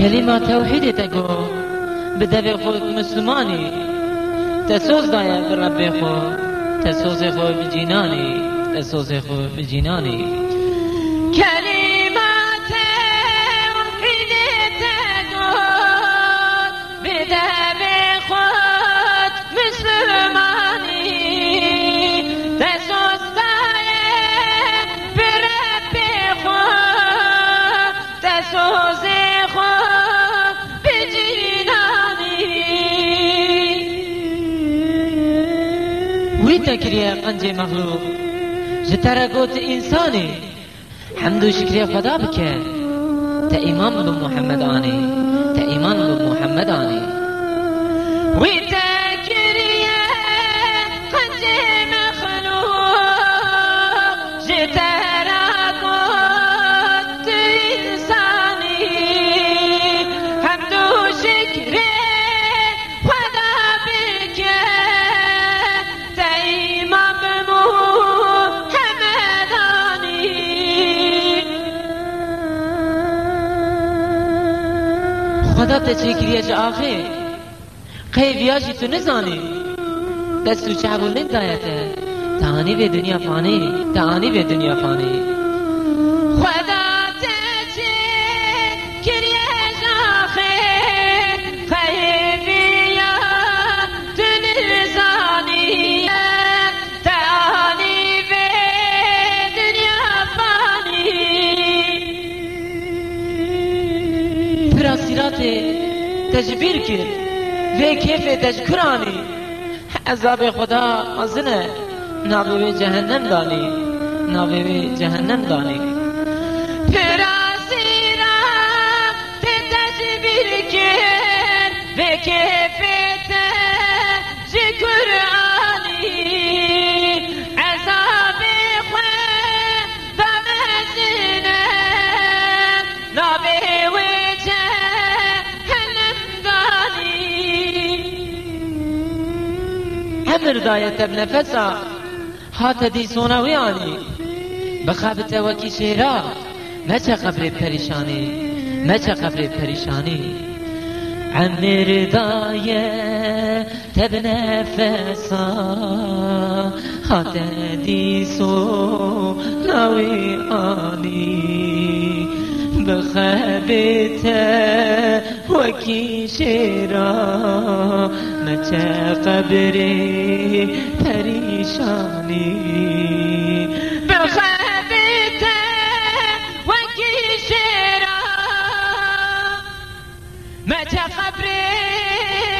كلمة توحيد تقو بدبي خود مسلماني تسوز دايا بربي خو تسوز خو بجناني تسوز خو بجناني كلمة تکریه قنج مخلوق جتره گوت انسانی حمد و شکریه خدا بکه تا ایمان بلو محمد آنی تا ایمان بلو محمد آنی قد مخلوق خدا تا چکریه جا آخه؟ قیبیاشی تو نزانی. دستو چعبو ندایته تانی به دنیا فانی تانی به دنیا فانی. خدا فراسیرات تجبیر کرد. و کیف تشکرانی عذاب خدا مزنه ناوی به جهنم دانی. ناوی به جهنم دانی. فراسيرا تتجبر كن بكيفته قرآني عذاب خوين بمزنه. امر دایت ابن فسا هات دی سونوی آنی. بخابت وکی شیرا. مچه قبر پریشانی؟ مچه قبر پریشانی؟ عمر دایه تبن فسا هات دی سونوی آنی. بخابت وکی شیرا مچه قبر پریشانی. بخبته وكي شيرا متى خبري